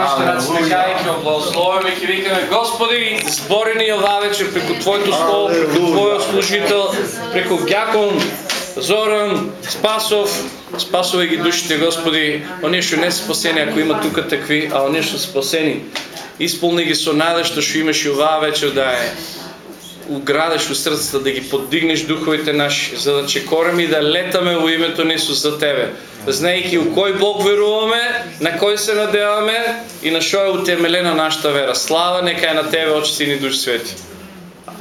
нашите ръце, така и ќе благословиме, ќе викаме Господи, збори ни ова вечер преку Твоето слово, преку Твојот служител, преку Гјакон, Зоран, Спасов, спасувай ги душите, Господи, оние што не се спасени, ако има тука такви, а оние што спасени, исполни ги со надежда што имаш и оваа вечер да е уградеш у срцата, да ги поддигнеш духовите наши, за да чекораме и да летаме во името на Исус за Тебе. Знаејќи у кој Бог веруваме, на кој се надеваме и на што е утемелена нашата вера. Слава нека е на Тебе, Отче, Син и Душ Свети.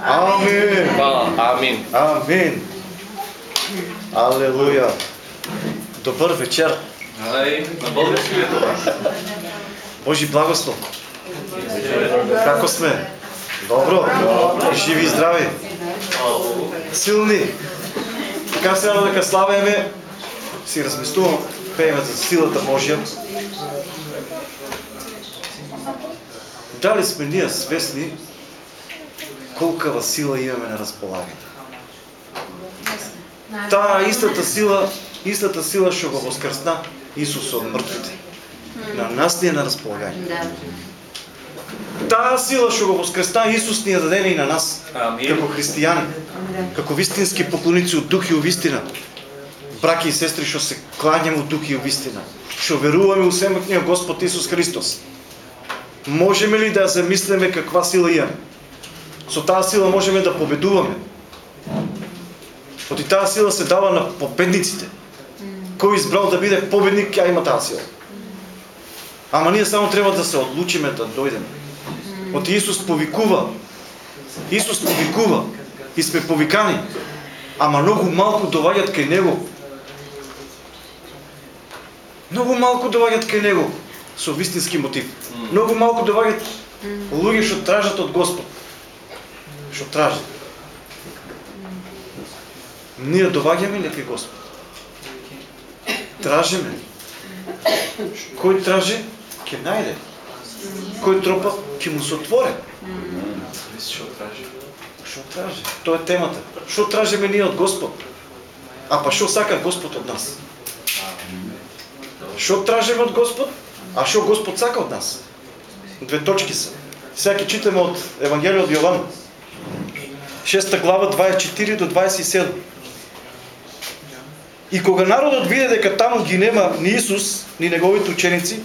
Амин. Хвала. Амин. Амин. Алелуја. Добър вечер. Ај, на български ли е това? Божи благослов. Како сме? Добро. Живи и здрави. Силни. Така сега дека славеме, си размислувам, пееме за силата Божия. Дали сме ние свестни колкава сила имаме на разполагане? Таа истата сила, истата сила што го воскрсна Исус од мртвите. На нас ни е на разполагање. Таа сила што го воскресна Исус ни ја даде и на нас, Амин. како христијани, како вистински поклоници од дух и вистина. Браки и сестри што се клањаме од дух и вистина, што веруваме у семокниот Господ Исус Христос. Можеме ли да замислиме каква сила имаме? Со таа сила можеме да победуваме. Оти таа сила се дава на победниците. Кој избрал да биде победник, ја има таа сила. Ама ние само треба да се одлучиме да дојдеме. Оти Исус повикува. Исус повикува. И сме повикани. Ама многу малку доваѓат кај Него. Многу малку доваѓат кај Него со вистински мотив. Многу малку доваѓат луѓе што тражат од Господ. Што тражат. Ние доваѓаме ли кај Господ? Тражиме. Кој тражи, ќе најде. Кој тропа, ќе му се тражи? Што тражи? Тоа е темата. Што тражиме ние од Господ? А па што сака Господ од нас? Што тражиме од Господ? А што Господ сака од нас? Две точки. Сега ќе читаме од Евангелие од Јован. 6 глава 24 до 27. И кога народот виде дека таму ги нема ни Исус, ни неговите ученици,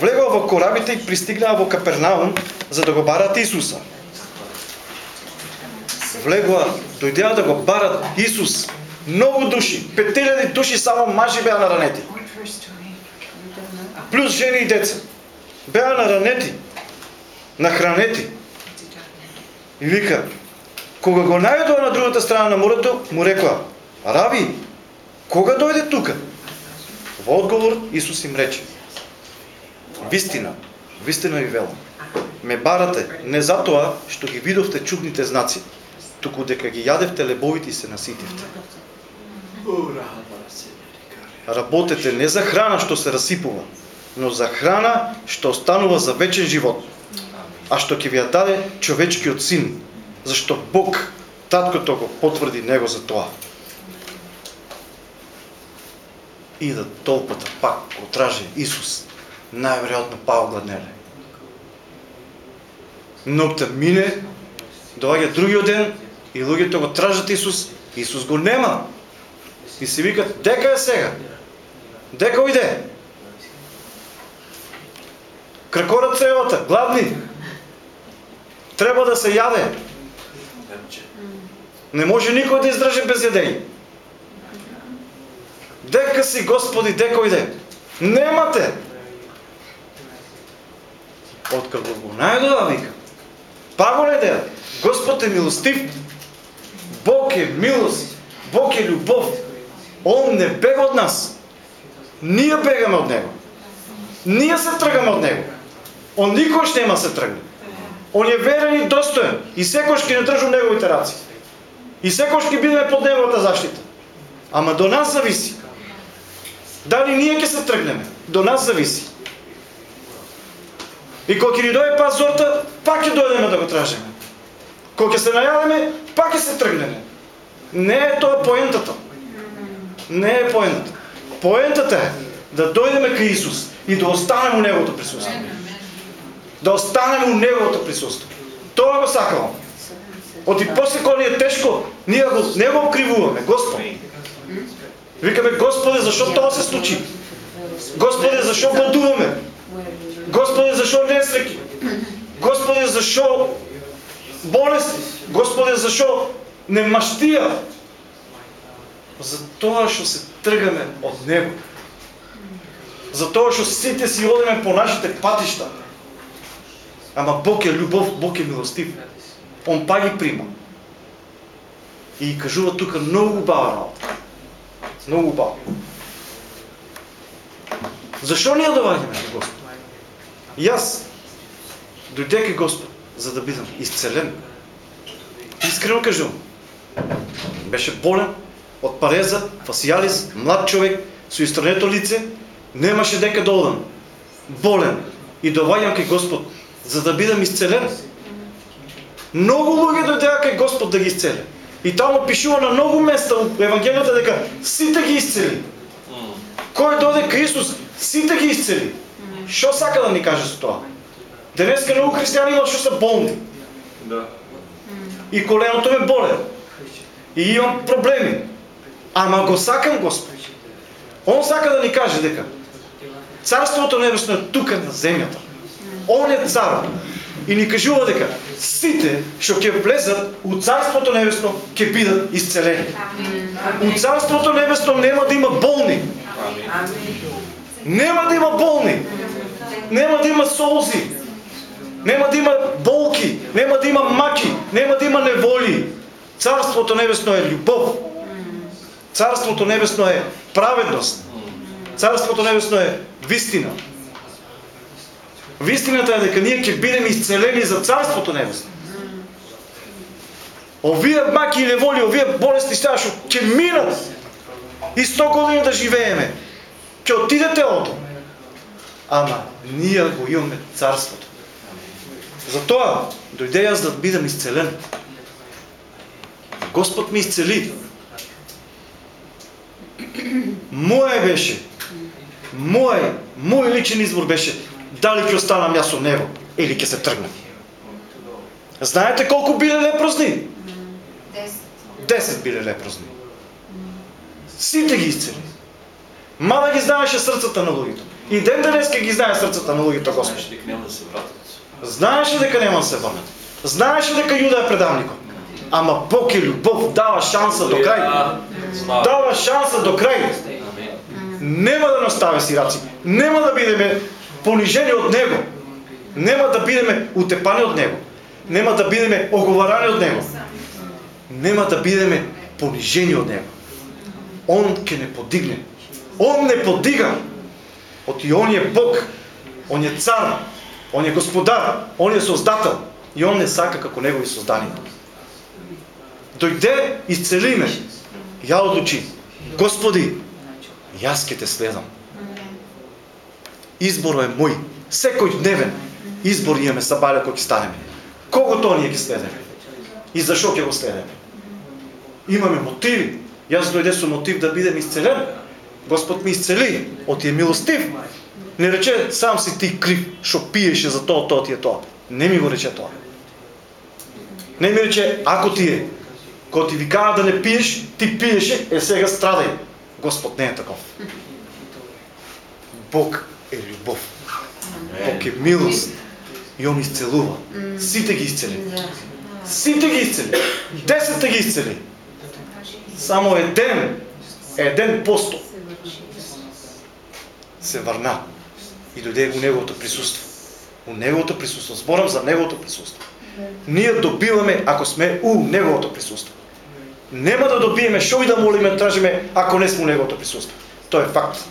влегоа во корабите и пристигнаа во Капернаум за да го барат Исуса. Влегоа, дојдеа да го барат Исус. Многу души, 5000 души само мажи беа наранети. Плюс жени и деца. Беа наранети, нахранети. И вика, кога го најдоа на другата страна на морето, му рекоа, Раби, кога дојде тука? Во одговор Исус им рече, Вистина, вистина ви велам. Ме барате не затоа што ги видовте чудните знаци, туку дека ги јадевте лебовите и се наситивте. Работете не за храна што се расипува, но за храна што останува за вечен живот, а што ќе ви ја даде човечкиот син, зашто Бог, таткото го потврди него за тоа. И да толпата пак го тражи Исус, најверојатно пао гладнеле. Ноќта мине, доаѓа другиот ден и луѓето го тражат Исус, Исус го нема. И си викат, дека е сега? Дека ојде? Кракорат цревата, гладни. Треба да се јаде. Не може никој да издржи без јадење. Дека си Господи, дека ојде? Немате. Откако го најдоа, вика. Па го најдеа. Господ е милостив. Бог е милост. Бог е љубов. Он не бега од нас. Ние бегаме од Него. Ние се тргаме од Него. Он никош нема се тргне. Он е верен и достоен. И секош ќе не држу Неговите раци. И секош ќе бидеме под Неговата заштита. Ама до нас зависи. Дали ние ќе се тргнеме? До нас зависи. И кога ќе ни дојде пас зорта, пак ќе дојдеме да го тражиме. Кога ќе се најавиме, пак ќе се тргнеме. Не е тоа поентата. Не е поентата. Поентата е да дојдеме кај Исус и да останеме у Неговото присуство. Да останем у Неговото присутство. Това го сакам. От и после, кога ни е тежко, ние го, не го окривуваме. Господ. Викаме, Господи, защо това се случи? Господи, защо гладуваме? Господи, защо несреки? Господи, защо болести? Господи, защо? За това ще се тръгаме от Него. За това ще сите си одиме по нашите пътища. Ама Бог е любов, Бог е милостив. Он па ги прима. И кажува тук много бава работа. Много бава. Защо ние довагаме до Господ? И аз дойде Господ, за да бидам изцелен. Искрено кажу. Беше болен от пареза, фасиалис, млад човек, с изтрането лице, немаше дека да одам. Болен. И довагам кај Господ, за да бидам изцелен. Много луѓе дојдеа кај Господ да ги изцели. И таму пишува на много места в Евангелието дека сите ги изцели. Кој дојде Исус, сите ги изцели. Що сака да ни каже со тоа? Денеска много християни имат што са болни. Да. И коленото ме боле. И имам проблеми. Ама го сакам Господ. Он сака да ни каже дека Царството небесно е тука на земјата. Он е цар. И ни кажува дека сите што ќе влезат у Царството небесно ќе бидат исцелени. У Царството небесно нема да има болни. Нема да има болни. Нема да има солзи. Нема да има болки. Нема да има маки. Нема да има неволи. Царството небесно е любов. Царството небесно е праведност. Царството небесно е вистина. Вистината е дека ние ќе бидеме изцелени за Царството небесно. Овие маки и неволи, овие болести што ќе минат и 100 години да живееме. Ќе отидете од Ама ние го имаме царството. Затоа дојде јас да бидам изцелен. Господ ми изцели. Моje беше. Мој, мој личен избор беше дали ќе останам јас со него или ќе се тргнам. Знаете колку биле лепрозни? Десет биле лепрозни. Сите ги изцели. Мада ги знаеше срцата на луѓето. И ден денес ги знае срцата на луѓето Господ. Знаеш дека няма да се вратат. Знаеше дека нема да се върнат. Знаеше дека Јуда е предавникот. Ама Бог е любов, дава шанса до крај. Слава. Дава шанса до крај. Амин. Нема да настави сираци. Нема да бидеме понижени од Него. Нема да бидеме утепани од Него. Нема да бидеме оговарани од Него. Нема да бидеме понижени од Него. Он ќе не подигне. Он не подига. Оти Он е Бог. Он е цар. Он е господар. Он е создател. И Он не сака како Негови создани. Дойде, изцели ме. Ја одлучи. Господи, јас ќе те следам. Изборот е мој. Секој дневен избор имаме са бале кој ќе станеме. Кого тоа ние ќе следеме? И зашо ќе го следеме? Имаме мотиви. Јас дојде со мотив да бидем исцелен. Господ ми исцели, от е милостив. Не рече сам си ти крив, што пиеше за тоа, тоа ти е тоа. Не ми го рече тоа. Не ми рече, ако ти е, кога ти ви кажа да не пиеш, ти пиеше, е сега страдай. Господ не е таков. Бог е любов. Бог е милост. И Он изцелува. Сите ги изцели. Сите ги изцели. Десетте ги изцели. Само еден, еден посто се върна и дойде у Неговото присъство. У Неговото присъство. Зборам за Неговото присъство. Ние добиваме, ако сме у Неговото присъство. Нема да добиеме шо и да молиме, тражиме, ако не сме у Неговото присъство. То е факт.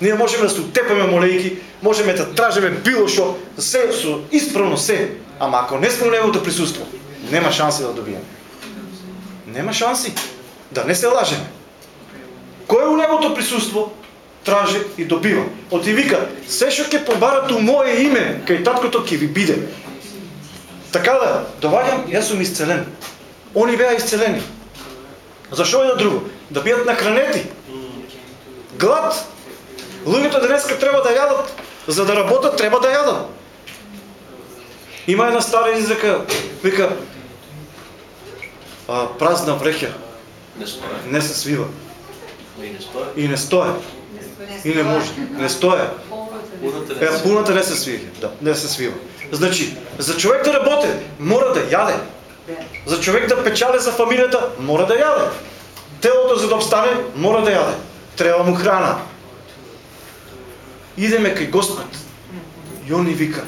Ние можеме да се утепаме молейки, можеме да тражиме било шо, се, со исправно се. Ама ако не сме у Неговото присъство, нема шанси да добиеме. Нема шанси. Да не се лажеме. Кој е у Неговото присуство, траже и добива. Оти вика, се што ќе побарат у мое име, кај таткото ќе ви биде. Така да, доваѓам, јас сум исцелен. Они беа исцелени. Зашо е да друго? Да бидат нахранети. Глад. Луѓето денеска треба да јадат. За да работат треба да јадат. Има една стара изрека, вика, а, празна врехя Не не се свива. И не стоя. И не стоя. И не може. Не стоя. Е, пуната не се свива. Да, не се свива. Значи, за човек да работи, мора да яде. За човек да печали за фамилията, мора да яде. Телото за да обстане, мора да яде. Трябва му храна. Идеме кай Господ. И Он ни вика.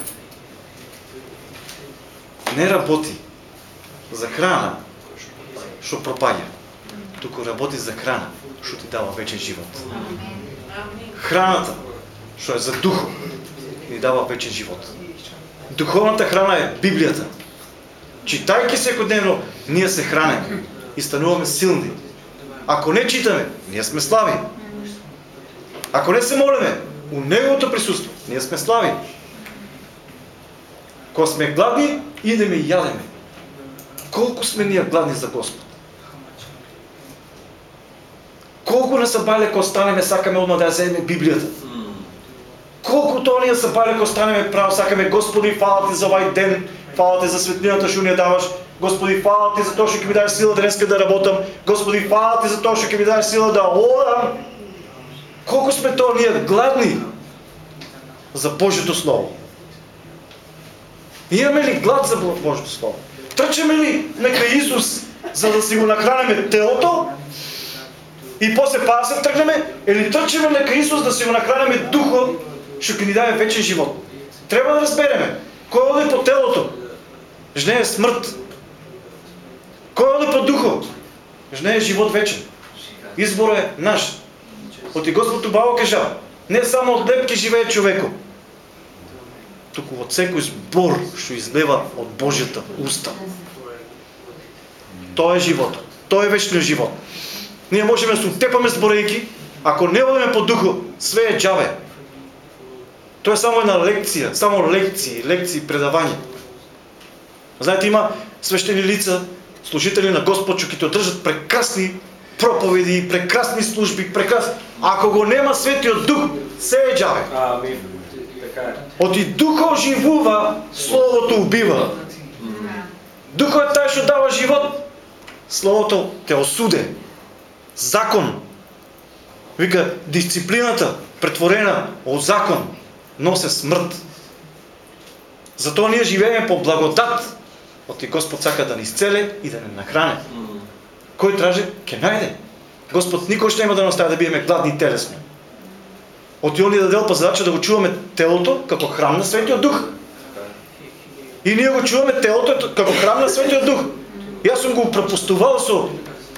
Не работи за храна, що пропаѓа. Туку работи за храна, що ти дава вечен живот. Храната, що е за духо, ни дава вечен живот. Духовната храна е Библията. Читайки секојдневно, ние се хранеме и стануваме силни. Ако не читаме, ние сме слаби. Ако не се молиме, у Неговото присутство, ние сме слаби. Кога сме гладни, идеме и ядеме. Колко сме ние гладни за Господ? Колко не са бали, ако станеме, сакаме одма да ја земеме Библията. М. Колко то ние ако станеме право, сакаме Господи, фала ти за овај ден, фала ти за светлината што ни даваш, Господи, фала ти за тоа што ми дадеш сила денеска да работам, Господи, фала ти за тоа што ми дадеш сила да одам. Колко сме то ние гладни за Божието Слово? Имаме ли глад за Бо- Божието Слово? Трчаме ли нека Исус, за да си го нахранеме телото, и после па да се тръгнеме, или тръчеме нека Исус да си го нахранеме духо, ще ни даде вечен живот. Трябва да разбереме, кой оди по телото, жне е смърт. Кой оди по духо, жне е живот вечен. Избор е наш. От и Господ Бао кажа, не само от лепки живее човеко, тук от всекой збор, що излева от Божията уста. Той е живот. Той е вечният живот. Ние можем да се оттепаме зборейки, ако не водиме по духо, све е джаве. То е само една лекция, само лекции, лекции, предавания. Знаете, има свещени лица, служители на Господ, които държат прекрасни проповеди, прекрасни служби, прекрасни. Ако го нема Светиот Дух, се е джаве. Амин. Е. От и духа оживува, Словото убива. Духът е taj що дава живот, Словото те осуде. Закон. Вика, дисциплината, претворена от закон, носи смърт. Зато ние живеем по благодат. От и Господ сака да ни изцеле и да ни нахране. Кой траже, ке найде. Господ никой ще има да наставя да биеме гладни телесно. От и он ни дадел па задача да го чуваме телото како храм на Светиот Дух. И ние го чуваме телото како храм на Светиот Дух. И аз съм го пропустувал со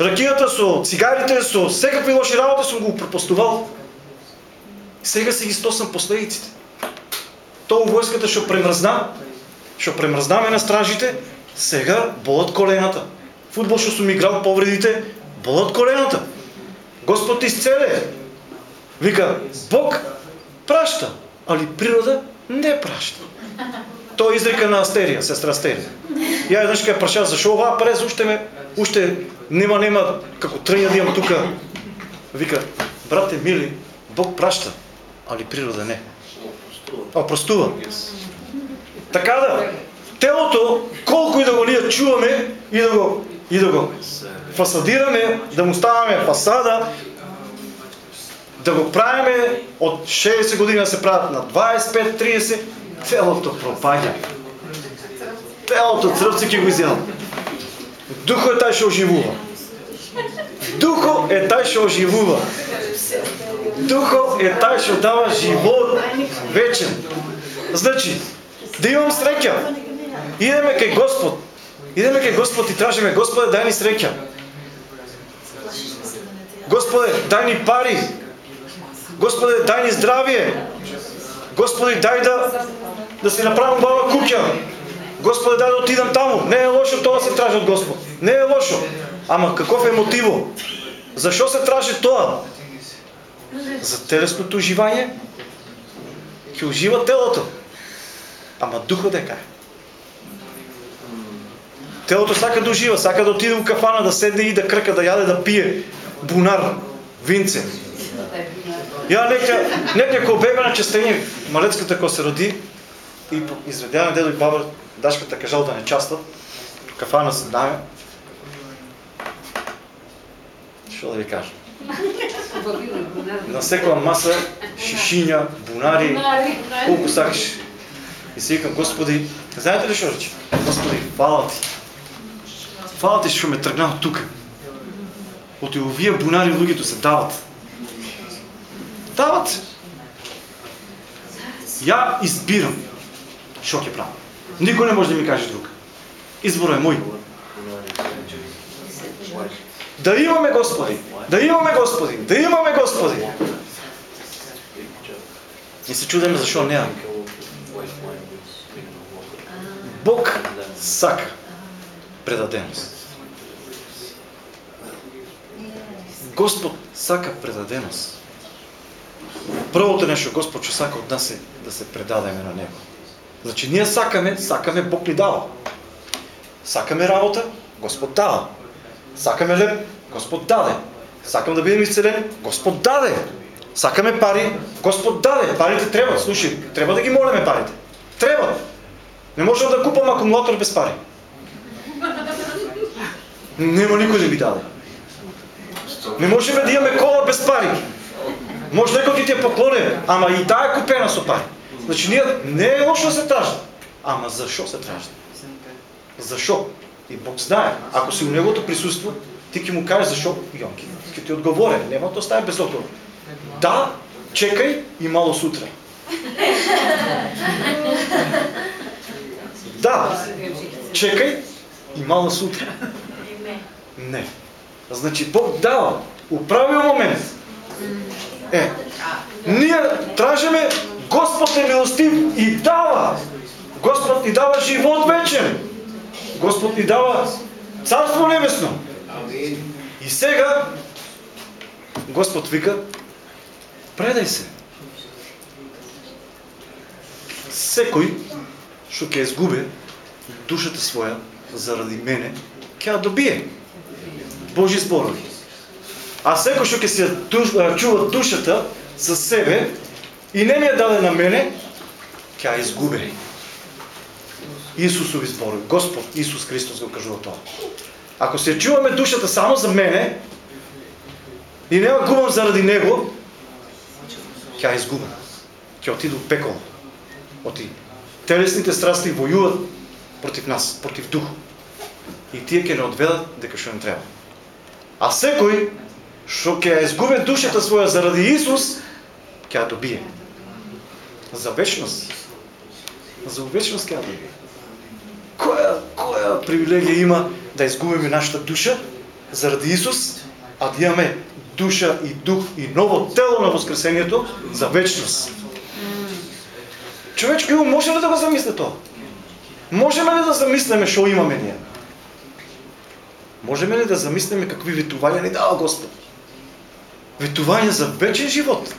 ракията, со цигарите, со всекакви лоши работи съм го пропустувал. Сега си ги стосам последиците. То войската ще премръзна, ще премръзнаме на стражите, сега болят колената. Футбол ще съм играл повредите, болят колената. Господ изцеле. Вика, Бог праща, али природа не праща. Той изрека на Астерия, сестра Астерия. Я еднъж ке праша, защо ова през уште ме, уште нема, нема, како тръгна да имам тука. Вика, брате мили, Бог праща, али природа не. А, простува. Така да, телото, колко и да го ние чуваме и да го, и да го фасадираме, да му ставаме фасада, да го правиме от 60 години се правят на 25-30, телото пропаѓа. Телото цръвци ки го изял. Духо е taj што оживува. Духо е taj што оживува. Духо е taj што дава живот вечен. Значи, да имам среќа. Идеме кај Господ. Идеме кај Господ и тражиме, Господе, дай ни среќа. Господе, дай ни пари. Господе, дай ни здравие. Господи, дай да, да си направим баба куќа. Господе, дай да отидам таму. Не е лошо тоа да се тражи от Господ. Не е лошо. Ама каков е мотиво? Защо се тражи тоа? За телесното уживање? Ќе ужива телото. Ама дека е. Телото сака да ужива, сака да отиде у кафана, да седне и да крка, да яде, да пие бунар, винце. Я нека, нека ко бега на честење, малецката ко се роди, и изведяваме дедо и баба, дашката кажал да не частат, кафана седаме. Що да ви кажа? На всяка маса шишиня, бунари, колко сакаш. И си викам, Господи, знаете ли що рече? Господи, хвала ти. Хвала ти, що ме тръгнал тук. От и овие бунари луѓето се дават. Дават се. Я избирам що ќе правам. Никой не може да ми каже друг. Изборът е мой. Да имаме Господи, да имаме Господи, да имаме Господи. И се чудиме защо няма. Бог сака предаденост. Господ сака предаденост. Првото нещо Господ ще сака от нас е да се предадеме на Него. Значи ние сакаме, сакаме Бог ни дава. Сакаме работа, Господ дава. Сакаме леп, Господ даде. Сакам да бидем изцелени, Господ даде. Сакаме пари, Господ даде. Парите трябва, слушай, трябва да ги молиме парите. Трябва. Не можем да купам акумулатор без пари. Нема никой да ми даде. Не можем да имаме кола без пари. Може некој ти ти е поклонен, ама и таа е купена со пари. Значи ние не е лошо да се тражда. Ама защо се тражда? Защо? И Бог знае. Ако си у Неговото присутство, ти ќе му кажеш защо, Йонки, ќе ти отговоря. Нема да остави без отговор. Да, чекай и мало сутра. Да, чекай и мало сутра. Не. Значи Бог дава управил момент. Е, ние тражиме Господ е милостив и дава. Господ ни дава живот вечен. Господ ни дава царство небесно. И сега Господ вика, предай се. Секой, що ќе изгубе душата своя заради мене, ќе я добие. Божи зборови. А секој што ќе се чува душата за себе и не ми е даде на мене, ќе я изгубе. Исусови зборови. Господ Исус Христос го кажува тоа. Ако се чуваме душата само за мене и не губам заради Него, ќе я изгубам. Ќе отиду в пекол. Оти. Телесните страсти воюват против нас, против дух. И тие ќе не одведат дека што не треба. А секој што ќе изгубе душата своја заради Исус, ја добие. За вечност. За вечност ја добие. Која, која привилегија има да изгубиме нашата душа заради Исус, а да имаме душа и дух и ново тело на Воскресението за вечност. Човечко ум може ли да го замисли тоа? Можеме ли да замислиме што имаме ние? Можеме ли да замислиме какви ветувања ни дава Господ? Ветувања за вечен живот.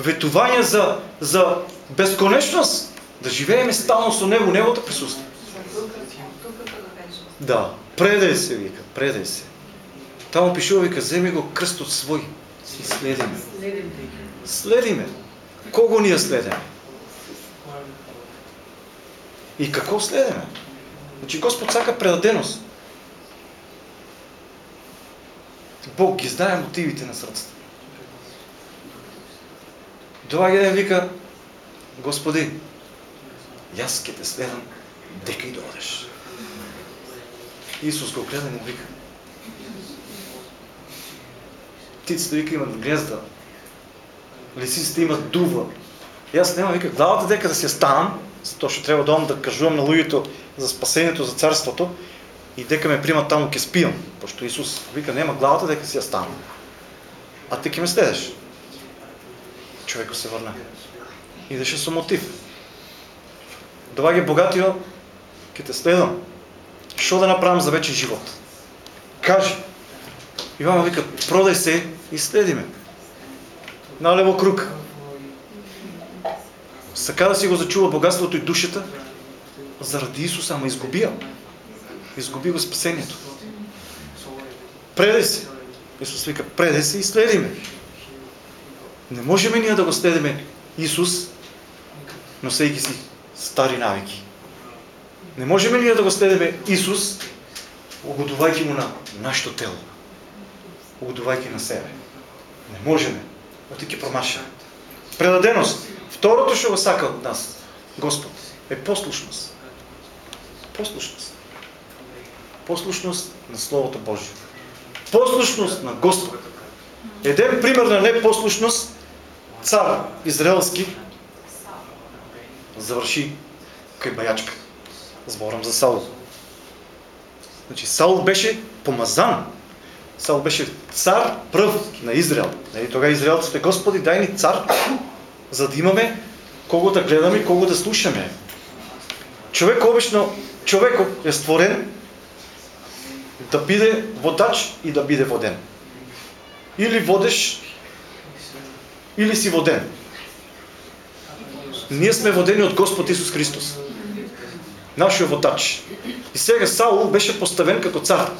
Ветувања за, за безконечност. Да живееме стално со Него, Неговото присутствие. Да, предай се, вика, предай се. Тамо пишува, вика, вземи го кръстот свой и следиме. Следиме. Кого ние следиме? И какво следиме? Значи Господ сака предаденост. Бог ги знае мотивите на сърцата. Доаѓа ден вика, Господи, јас ке те следам дека и додеш. Исус го гледа и му вика. Птиците вика имат гнезда. Лисиците имат дува. И аз нема вика главата дека да си я ставам, затоа што треба да кажувам на луѓето за спасението, за царството и дека ме примат таму ке спијам. Пошто Исус вика нема главата дека си ја ставам. А ти ке ме следеш. Човекот се върна. Идеше со мотив. Доваѓа богатио, ке те следам. Що да направим за вечен живот? Кажи. Ивана вика, продай се и следи ме. Налево круг. Сака да си го зачува богатството и душата, заради Исуса, ама изгуби я. Изгуби го спасението. Предай се. Исус вика, предай се и следи ме. Не можем ние да го следиме Исус носейки си стари навики. Не можем ли ние да го следеме Исус, угодувайки му на нашето тело, угодувайки на себе. Не можем. Отики промаша. Предаденост. Второто ще го сака от нас, Господ, е послушност. Послушност. Послушност на Словото Божие. Послушност на Господ. Един пример на непослушност, цар израелски, завърши кай баячка. Зборам за Саул. Значи Саул беше помазан. Саул беше цар пръв на Израел. Нали, тогава израелците, Господи, дай ни цар, за да имаме кого да гледаме и кого да слушаме. Човек обично, човек е створен да биде водач и да биде воден. Или водеш, или си воден. Ние сме водени от Господ Исус Христос. Нашия водач. И сега Саул беше поставен като цар.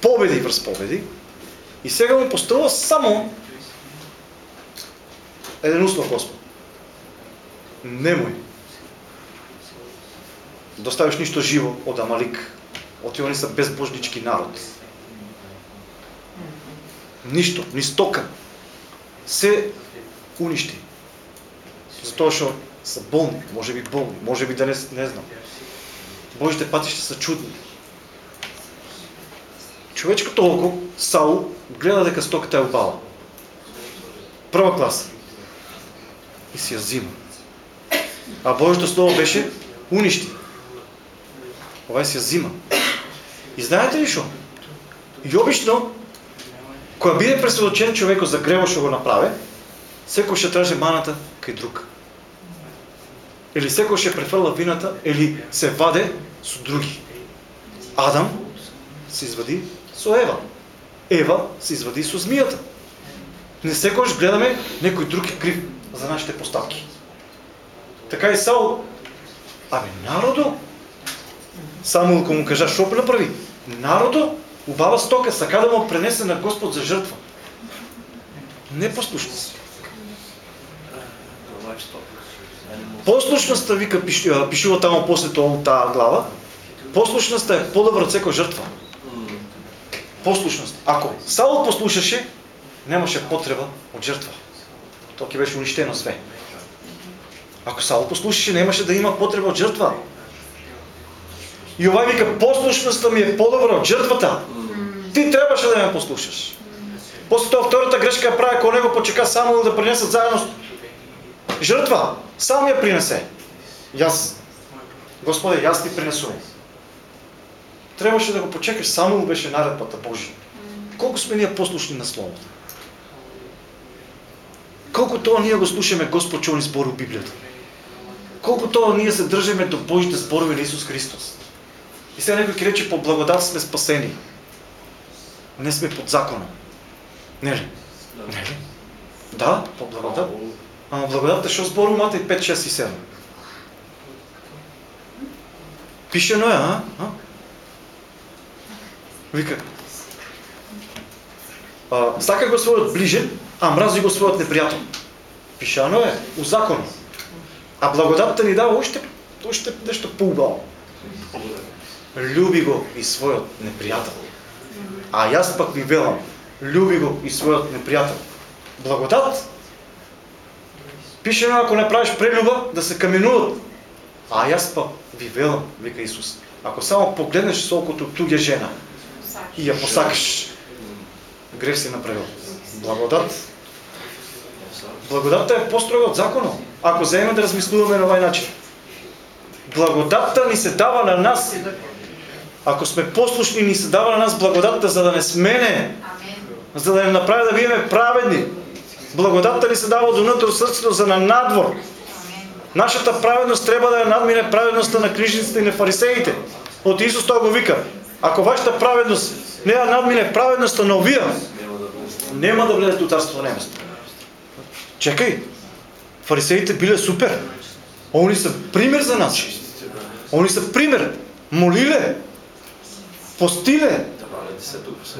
Победи връз победи. И сега му поставя само един услов Господ. Немoj да оставиш нищо живо от Амалик. От они са безбожнички народ. Нищо, ни стока. Се унищи. Затоа што са болни, може би болни, може би да не, не знам. Божите пътища са чудни. Човечко толкова, Саул, гледа дека стоката е опала. Прва класа. И си я взима. А Божието Слово беше унищи. Това си я взима. И знаете ли що? И обично, кога биде пресведочен човеко за грево ще го направи, секој ще траже маната кај друг. Или секој ще префрла вината, или се ваде с други. Адам се извади со Ева. Ева се извади со змията. Не секојаш гледаме некој друг е крив за нашите поставки. Така и Саул. Абе, народо, само ако му кажа, що направи? Народо, убава стока, сака да му пренесе на Господ за жертва. Не послушност. Послушността, вика, пишува там после тази глава, послушността е по-добра всяка жертва. Послушност. Ако Саул послушаше, нямаше потреба от жертва. Токи беше унищено све. Ако Саул послушаше, нямаше да има потреба от жертва. И ова вика, послушността ми е по-добра от жертвата. Ти трябваше да ме послушаш. После това втората грешка я прави, ако него почека само да принесат заедно жертва. Сам я принесе. И аз, Господе, аз ти принесувам. Трябваше да го почекаш, само му беше наредбата Божия. Колко сме ние послушни на Словото? Колко това ние го слушаме Господ, че он избори Библията? Колко това ние се държаме до Божите зборови на Исус Христос? И сега някой каже, че по благодат сме спасени. Не сме под закона. Не ли? Не ли? Да, по благодат. Ама благодатта ще збору Матей 5, 6 и 7. Пишено е, а? а? Вика. А, сака го своят ближен, а мрази го своят неприятел. Пишано е, у закона. А благодатта ни дава още, още нещо по-убаво. Люби го и своят неприятел. А аз пък ви велам, люби го и своят неприятел. Благодат Пише ако направиш прелюба, да се каменуват. А аз пък ви велам, вика Исус. Ако само погледнеш солкото тугя жена и я посакаш, грех си направил. Благодат. Благодатта е по-строга от закона. Ако вземем да размислуваме на ovaj начин. Благодатта ни се дава на нас. Ако сме послушни, ни се дава на нас благодатта, за да не смене. За да не направи да биеме праведни. Благодатта ни се дава от вътре сърцето за на надвор. Нашата праведност трябва да е надмине праведността на книжниците и на фарисеите. От Исус той го вика. Ако вашата праведност не е надмине праведността на овия, няма да влезете от Царството небесно. Чекай, фарисеите били супер. Они са пример за нас. Они са пример. Молиле, постиле,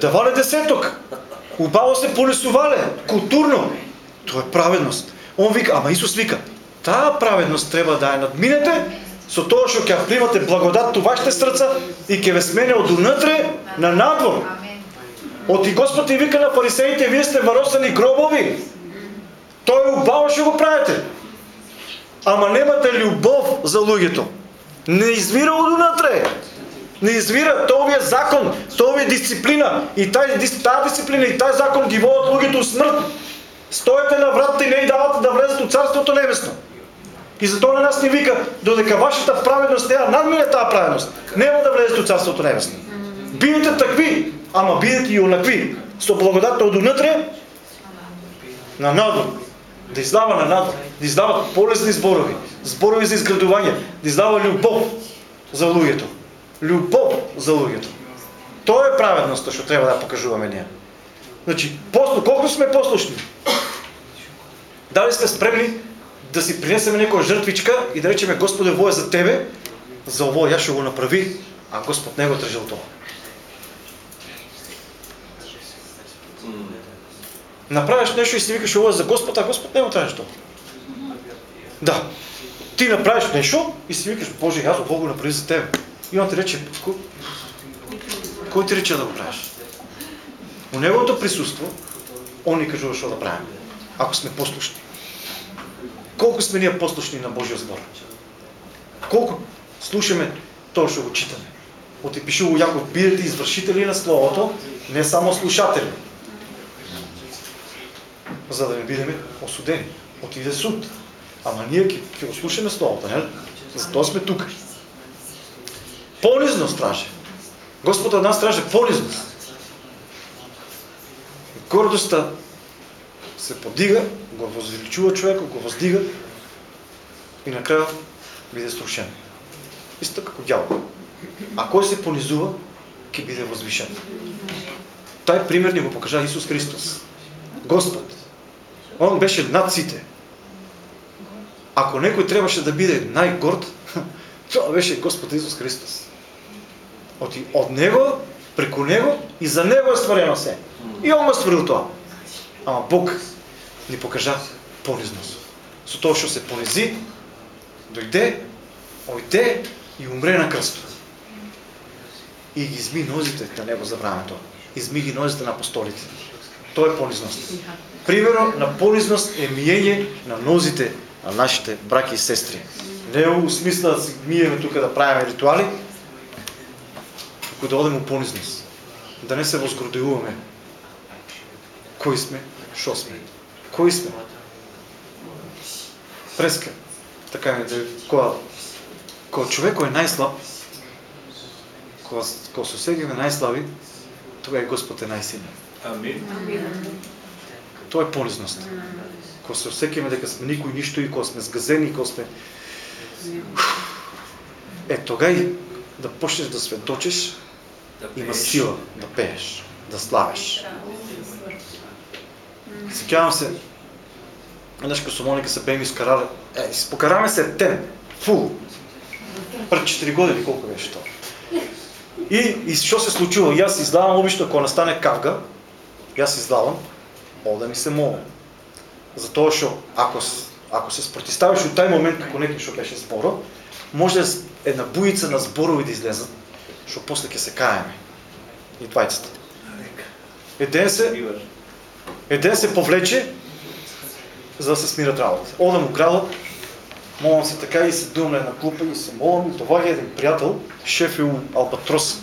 давале десеток. Убаво се полисувале, културно. Това е праведност. Он вика, ама Исус вика, таа праведност треба да ја надминете со тоа што ќе примате благодат во вашите срца и ќе ве смене од унатре на надвор. Оти Господ и вика на фарисеите, вие сте варосани гробови. Тој е убаво што го правите. Ама немате љубов за луѓето. Не извира од унатре. Не извира, тоа ви е закон, тоа ви е дисциплина. И таа дисциплина и тај закон ги водат луѓето у смрт. Стоете на вратата и не давате да влезат у Царството Небесно. И затоа на нас ни вика, додека вашата праведност не надмине таа праведност, нема да влезете у Царството Небесно. Бидете такви, ама бидете и онакви. Со благодатта од унатре на надвор. Да издава на надвор. Да издава полезни зборови. Зборови за изградување. Да издава љубов за луѓето. Љубов за луѓето. Тоа е праведноста што треба да покажуваме ние. Значи, послу, колку сме послушни? Дали сме спремни да си принесеме некоја жртвичка и да речеме Господе, во е за Тебе, за ово ја што го направи, а Господ не го тржал тоа. Направиш нещо и си викаш ово е за Господ, а Господ не го traži тоа. Да. Ти направиш нещо и си викаш, Боже, аз ово го направи за Тебе. И он ти рече, кой ти рече да го правиш? У Неговото присутство, Он ни кажува што да правим, ако сме послушни. Колко сме ние послушни на Божия збор? Колко слушаме тоа што го читаме? От е пишува Яков, бидете извършители на Словото, не само слушатели. За да не бидеме осудени. Отиде суд. Ама ние ќе го слушаме Словото, не? Затоа сме тук. Понизност траже. Господ од нас траже понизност. Гордостта се подига, го възвеличува човека, го въздига и накрая биде срушен. Исто како дявол. А кой се понизува, ќе биде възвишен. Taj пример ни го покажа Исус Христос. Господ. Он беше над сите. Ако некој требаше да биде најгорд, тоа беше Господ Исус Христос. От, од Него, преку Него и за Него е стварено се. И Он го стварил тоа. Ама Бог ни покажа понизност. Со тоа што се понизи, дојде, ојде и умре на кръсто. И ги изми нозите, да не го забравяме тоа. Изми ги нозите на апостолите. Тоа е понизност. Примерно на понизност е миење на нозите на нашите браки и сестри. Не е у смисла да си миеме тука да правиме ритуали, ако да одем у понизност. Да не се возгордевуваме. Кои сме, шо сме. Кои сме? Преска. Така да кога, кога човек кој е најслаб, кога, кога се осегиме најслаби, тога е Господ е најсилен. Амин. Тоа е понизност. Кога се осекиме дека сме никој ништо и кога сме сгазени, кога сме... Е, тогај да почнеш да сведочиш, има сила. Да. Пееш, да славиш. Сеќавам се, еднаш кога со Моника се беме искарале, е, покараме се тен, фу, пред 4 години колко беше тоа. И, и што се случува? Јас издавам обично кога настане кавга, јас издавам, ода ми се молам. Затоа што ако ако се спротиставиш у тај момент како некој што беше зборо, може една буица на зборови да излезат, што после ќе се каеме. И двајцата. Еден се Еден се повлече, за да се смират работа. Одам у градот, молам се така и се думам на клупа и се молам и това е един приятел, шеф е Албатрос.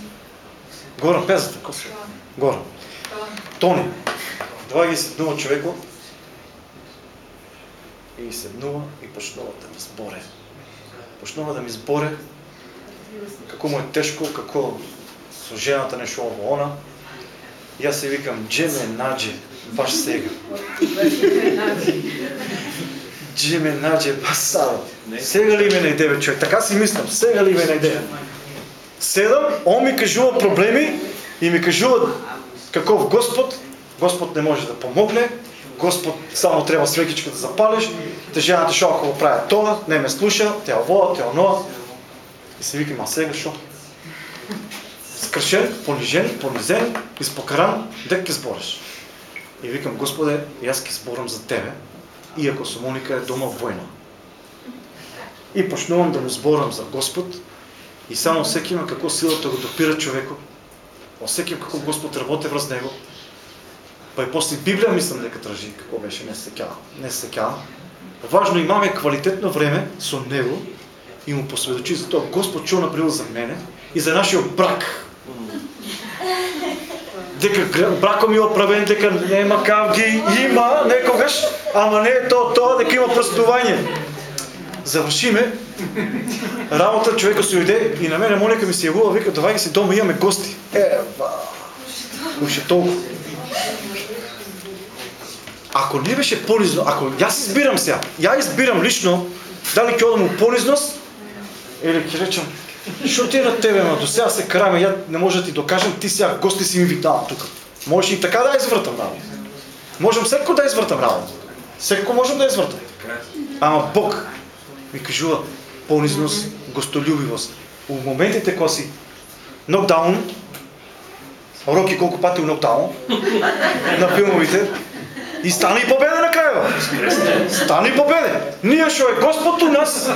Горан пезата, ко се? Горан. Тони. Два ги се дума човеко и седнува и почнува да ми зборе. Почнува да ми зборе како му е тешко, како со жената нешто ово. И јас се викам, джеме наđe, баш сега. Дже ме сада. Сега ли ме најде човек? Така си мислам, сега ли ме најде? Седам, он ми кажува проблеми и ми кажува каков Господ, Господ не може да помогне, Господ само треба свекичка да запалиш, те жената шо ако го прави тоа, не ме слуша, те овоа, те оноа. И се викам, а сега шо? Скршен, понижен, понизен, изпокаран, дек ке збориш. И викам, Господе, и аз ке зборам за Тебе, иако со Моника е дома војна. И почнувам да му зборам за Господ и само осекивам како силата го допира човекот. Осекивам како Господ работи врз него. Па и после Библија мислам дека тражи како беше, не се кја, не се кја. Важно имаме квалитетно време со него и му посведочи за тоа Господ што направил за мене и за нашиот брак. Дека браком е оправен, дека нема кавги, има некогаш, ама не е тоа, тоа дека има прстување завършиме работа, човека се уйде и на мене Моника ми се явува, вика, давай си дома, имаме гости. Е, Уше толкова. Ако не беше понизно, ако аз избирам сега, я избирам лично, дали ќе одам у понизност, или речам, що ти на тебе, ма до сега се караме, я не може да ти докажем, ти сега гости си ми видал тук. Може и така да извъртам работа. Можем всеко да извъртам работа. Всеко можем да извъртам. Ама Бог ми кажува понизност, гостолюбивост. У моментите кога си нокдаун, Роки колко пати у нокдаун на филмовите, и стане и победа на крајава. Стане и победа. Ние што е Господ у нас,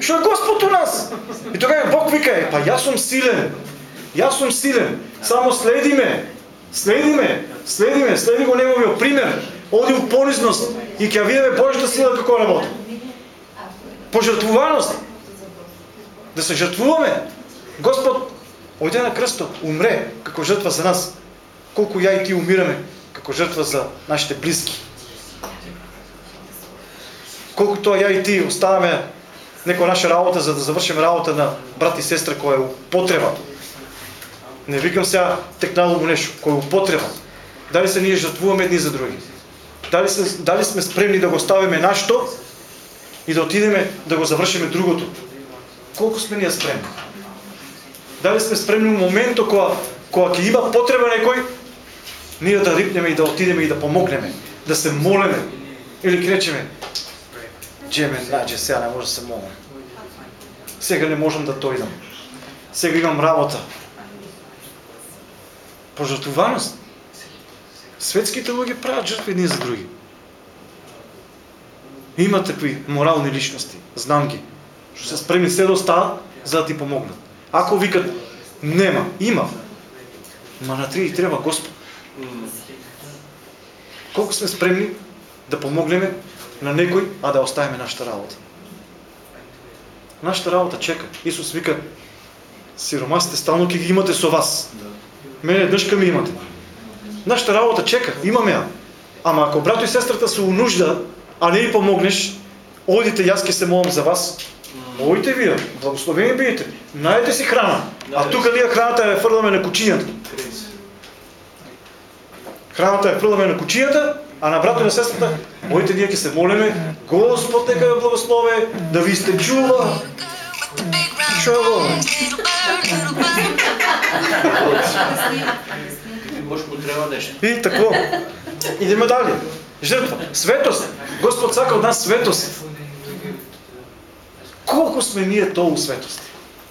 што е Господ у нас. И тогава Бог вика, е, па јас сум силен. Јас сум силен. Само следи ме. Следи ме. Следи ме. Следи го неговиот пример. Оди у понизност и ќе видиме Божјата сила како работи пожртвуваност. Да се жртвуваме. Господ ојде на кръсто, умре како жртва за нас. Колко я и ти умираме жртва за нашите близки. Колко тоа я и ти оставаме некоја наша работа за да завършим работа на брат и сестра која е употреба. Не викам сега текнало нещо, кој е употреба. Дали се ние жртвуваме едни за други? Дали, се, дали сме спремни да го оставиме нашето и да отидеме да го завършиме другото. Колко сме ние спремни? Дали сме спремни в момента, кога ќе има потреба некој, ние да рипнеме и да отидеме и да помогнеме, да се молеме, или ќе речеме, джеме, значи сега не може да се молам. Сега не можем да тојдам. Сега имам работа. Пожртвуваност. Светските луѓе правят жртви едни за други. Има такви морални личности, знам ги, што се спремни се да за да ти помогнат. Ако викат нема, има, ма на три треба Господ. Колко сме спремни да помогнеме на некој, а да оставиме нашата работа. Нашата работа чека. Исус вика, сиромасите стално ги имате со вас. Мене дъжка ми имате. Нашата работа чека, имаме я. Ама ако брато и сестрата се унужда а не ни помогнеш, одите, аз ке се молам за вас. Ойте вие, благословени бидете, найдете си храна. А тук ние храната е фърляме на кучинята. Храната е фърляме на кучинята, а на брато и на сестрата, ойте ние ке се молиме, Господ нека ви благослови, да ви сте чува. Чува. И тако. Идеме дали. Жртва. Светост. Господ сака от нас светост. Колко сме ние толу светост?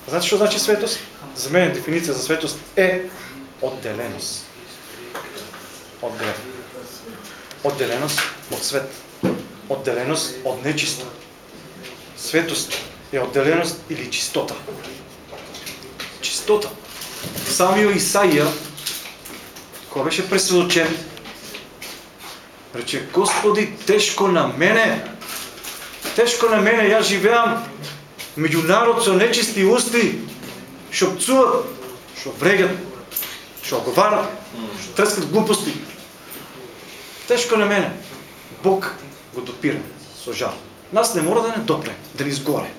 Знаете що значи светост? За мен дефиниция за светост е отделеност. От грех. Отделеност от свет. Отделеност от нечисто. Светост е отделеност или чистота. Чистота. Самио Исаия, кой беше пресведочен, Рече, Господи, тежко на мене. Тежко на мене, я живеам меѓу народ со нечисти усти, што пцуват, што врегат, што оговарат, што трескат глупости. Тежко на мене. Бог го допира со жал. Нас не мора да не допре, да ни изгоре.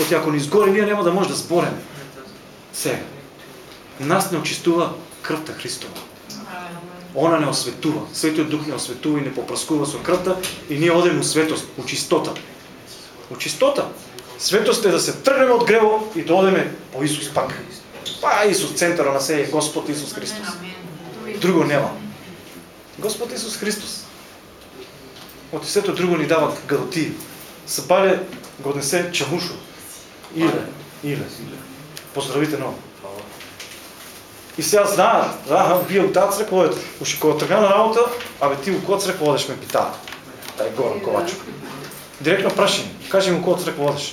Оти ако ни изгоре, ние няма да може да збореме. Сега. Нас не очистува кръвта Христова. Она не осветува. Светиот Дух не осветува и не попраскува со крвта и ние одеме у светост, у чистота. У чистота. Светост е да се тргнеме од грево и да одеме по Исус пак. Па Исус центъра на се е Господ Исус Христос. Друго нема. Господ Исус Христос. От сето друго ни дава гадоти. Сапале го однесе чамушо. Иле. Иле. Поздравите много. И сега знаят, да, вие от тази ръководите. Уши кога тръгна на работа, абе ти коя църква водиш ме пита. тај Горан Ковачук. Директно прашање, кажи му кој црква одиш.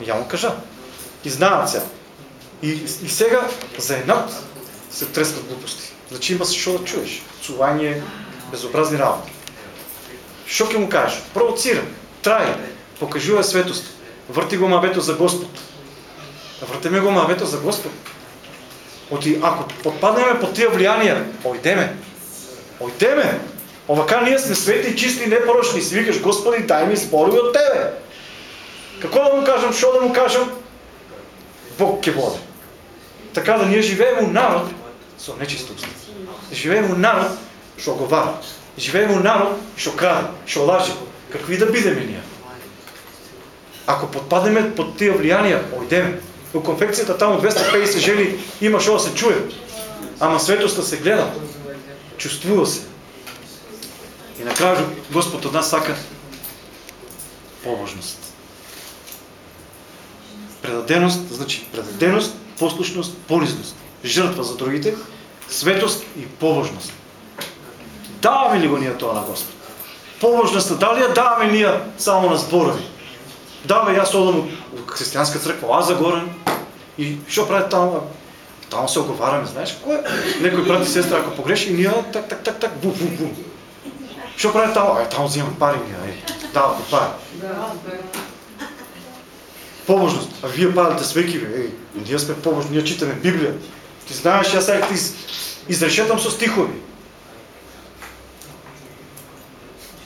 Ја му кажа. И знаат се. И, и сега за еднат се трескат глупости. Значи има се што да чуеш. Цување, безобразни работи. Што ќе му кажеш? Провоцира, трај, покажува светост. Врти го мавето за Господ. Вртеме го мавето за Господ. Оти, ако подпаднеме под тия влиянија, ојдеме. Ојдеме. Овака ние сме свети, чисти, непорочни. Си викаш, Господи, дай ми зборови от Тебе. Какво да му кажем, що да му кажем? Бог ќе води. Така да ние живееме у народ со нечиста уста. Живееме у народ што говори. Живееме у народ што краде, што лаже. Какви да бидеме ние? Ако подпаднеме под тия влиянија, ојдеме. У конфекцијата таму 250 жени има што да се чуе. Ама светоста се гледа. Чувствува се. И на крају Господ од нас сака побожност. Предаденост, значи предаденост, послушност, понизност, жртва за другите, светост и побожност. Даваме ли го ние тоа на Господ? Побожността, дали ја даваме ние само на зборови? Да, јас одам у христијанска црква, а за горен, и што прави таму? Таму се оговараме, знаеш кој? Некој брат и сестра ако погреши, ние так так так так бу бу бу. Што прави таму? Ај таму взимам пари ние, е. Ти пари. Побожност. А вие падате свеки, бе. Еј, ние сме побожни, ние читаме Библија. Ти знаеш, јас сега ти из, изрешетам со стихови.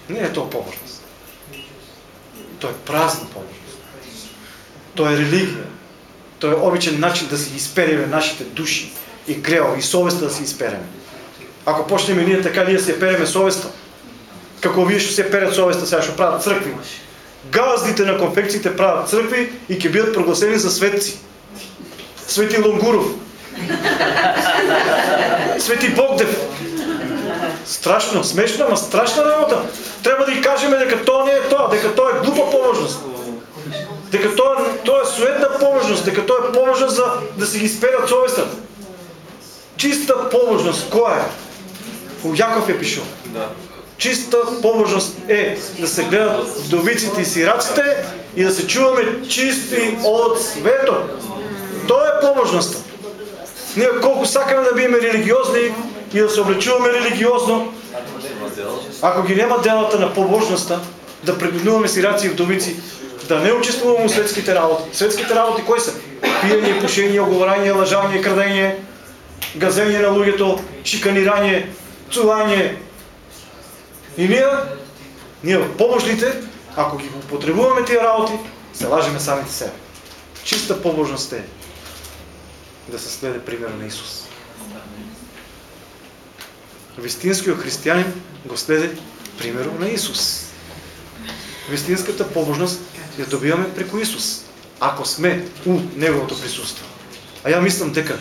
Не е тоа побожност. Тоа е празна побожност. Тоа е религија. Тоа е обичен начин да си изпереме нашите души и греови и совеста да си изпереме. Ако почнеме ние така, ние се переме совеста. Како вие што се перат совеста сега што прават цркви. Газдите на конфекциите прават цркви и ќе бидат прогласени за светци. Свети Лонгуров. Свети Богдев. Страшно, смешно, ама страшна работа. Треба да и кажеме дека тоа не е тоа, дека тоа е глупа побожност. Дека тоа, тоа е суетна побожност, дека тоа е побожност за да си ги сперат совестта. Чиста побожност, која е? У Јаков е пишува. Да. Чиста побожност е да се гледат вдовиците и сираците и да се чуваме чисти от светот. Тоа е побожноста. Ние колко сакаме да биеме религиозни и да се облечуваме религиозно, ако ги нема делата на побожността, да прегнуваме сираци и вдовици, да не учествуваме в светските работи. Светските работи кои са? Пиење, пушење, оговорање, лажање, крадење, газење на луѓето, шиканирање, цување. И ние, ние побожните, ако ги употребуваме тия работи, се лажеме самите себе. Чиста побожност е да се следе пример на Исус. Вистинскиот християнин го следи примерот на Исус. Вистинската побожност ја добиваме преку Исус. Ако сме у Неговото присуство. А ја мислам дека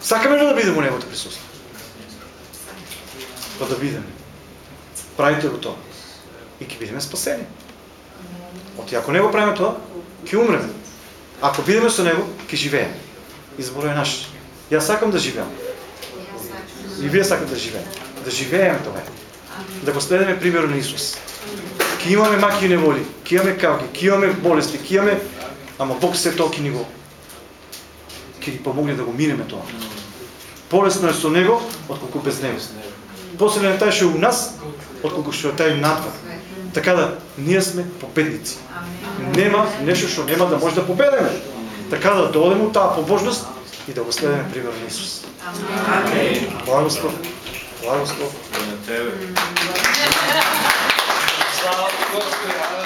сакаме ли да бидеме у Неговото присуство? Па да бидеме. Правите го тоа. И ќе бидеме спасени. Оти ако не го правиме тоа, ќе умреме. Ако бидеме со Него, ќе живееме. Изборот е наш. Јас сакам да живеам. И вие сакате да живеем. Да живеем тоа. Да го следеме примерот на Исус. Ке имаме маки и неволи, ке имаме кавги, ке имаме болести, ке имаме... Ама Бог се тоа ке ни ни помогне да го минеме тоа. Полесно е со Него, отколку без Него. Посилен е тај у нас, от огощеността им надва. Така да, ние сме победници. Нема нещо, що нема да може да победеме. Така да дойдем от тази побожност и да го следваме пример на Исус. Благослов. Благослов. На Тебе. Слава Господи.